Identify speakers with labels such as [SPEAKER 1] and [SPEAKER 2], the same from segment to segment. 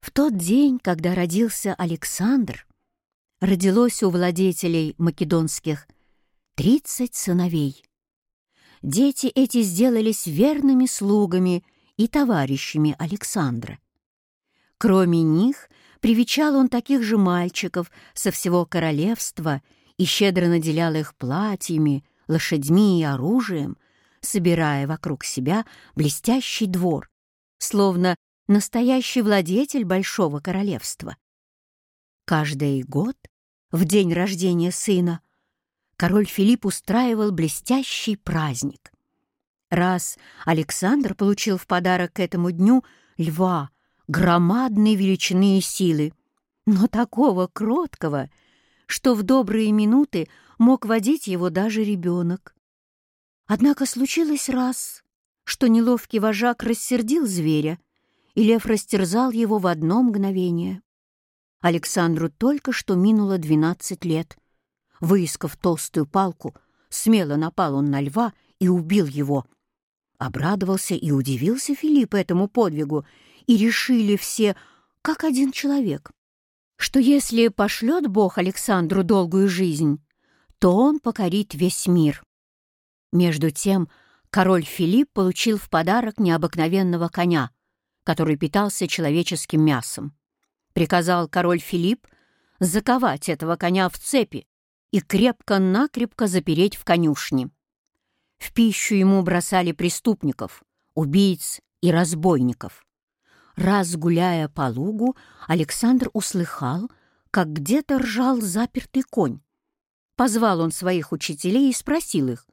[SPEAKER 1] В тот день, когда родился Александр, родилось у владетелей македонских тридцать сыновей. Дети эти сделались верными слугами и товарищами Александра. Кроме них, привечал он таких же мальчиков со всего королевства и щедро наделял их платьями, лошадьми и оружием, собирая вокруг себя блестящий двор, словно настоящий владетель большого королевства. Каждый год, в день рождения сына, король Филипп устраивал блестящий праздник. Раз Александр получил в подарок к этому дню льва громадной величины и силы, но такого кроткого, что в добрые минуты мог водить его даже ребенок. Однако случилось раз, что неловкий вожак рассердил зверя, и лев растерзал его в одно мгновение. Александру только что минуло двенадцать лет. Выискав толстую палку, смело напал он на льва и убил его. Обрадовался и удивился Филипп этому подвигу, и решили все, как один человек, что если пошлет Бог Александру долгую жизнь, то он покорит весь мир. Между тем король Филипп получил в подарок необыкновенного коня — который питался человеческим мясом. Приказал король Филипп заковать этого коня в цепи и крепко-накрепко запереть в конюшне. В пищу ему бросали преступников, убийц и разбойников. Раз гуляя по лугу, Александр услыхал, как где-то ржал запертый конь. Позвал он своих учителей и спросил их,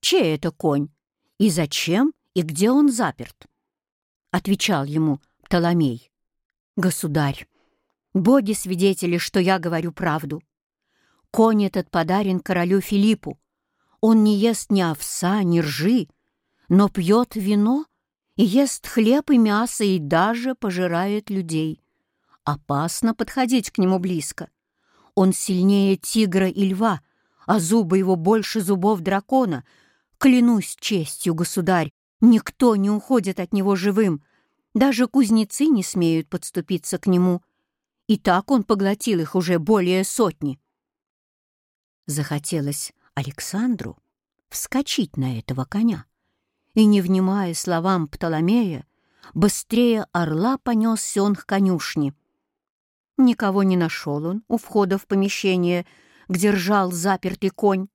[SPEAKER 1] чей это конь, и зачем, и где он заперт. — отвечал ему Птоломей. «Государь, боги свидетели, что я говорю правду. Конь этот подарен королю Филиппу. Он не ест ни овса, ни ржи, но пьет вино и ест хлеб и мясо и даже пожирает людей. Опасно подходить к нему близко. Он сильнее тигра и льва, а зубы его больше зубов дракона. Клянусь честью, государь, Никто не уходит от него живым, даже кузнецы не смеют подступиться к нему. И так он поглотил их уже более сотни. Захотелось Александру вскочить на этого коня и, не внимая словам Птоломея, быстрее орла понесся он к конюшне. Никого не нашел он у входа в помещение, где ржал запертый конь.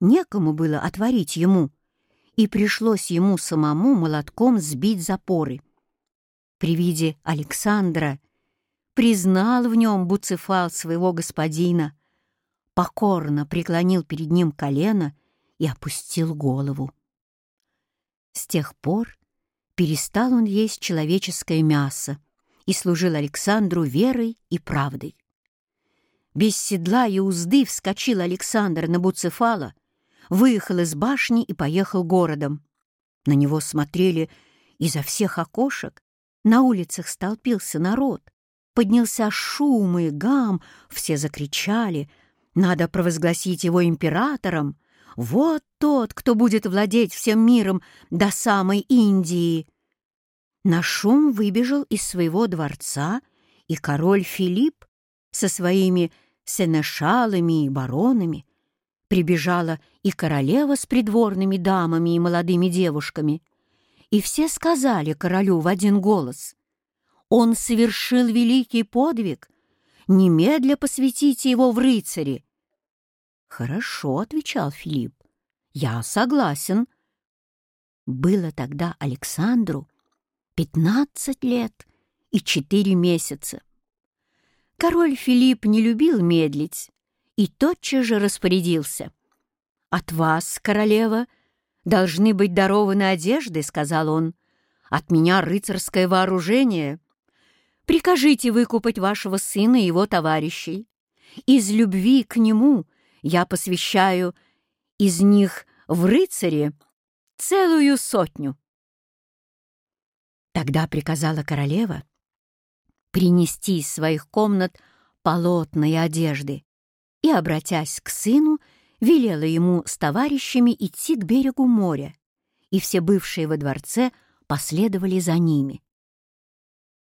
[SPEAKER 1] Некому было отворить ему — и пришлось ему самому молотком сбить запоры. При виде Александра признал в нем Буцефал своего господина, покорно преклонил перед ним колено и опустил голову. С тех пор перестал он есть человеческое мясо и служил Александру верой и правдой. Без седла и узды вскочил Александр на Буцефала — выехал из башни и поехал городом. На него смотрели изо всех окошек, на улицах столпился народ. Поднялся шум и гам, все закричали. Надо провозгласить его императором. Вот тот, кто будет владеть всем миром до самой Индии. На шум выбежал из своего дворца и король Филипп со своими сенешалами и баронами, Прибежала и королева с придворными дамами и молодыми девушками. И все сказали королю в один голос, «Он совершил великий подвиг, немедля посвятите его в рыцари». «Хорошо», — отвечал Филипп, — «я согласен». Было тогда Александру пятнадцать лет и четыре месяца. Король Филипп не любил медлить и тотчас же распорядился. «От вас, королева, должны быть дарованы одежды», — сказал он. «От меня рыцарское вооружение. Прикажите выкупать вашего сына и его товарищей. Из любви к нему я посвящаю из них в рыцаре целую сотню». Тогда приказала королева принести из своих комнат полотна и одежды, и, обратясь к сыну, велела ему с товарищами идти к берегу моря, и все бывшие во дворце последовали за ними.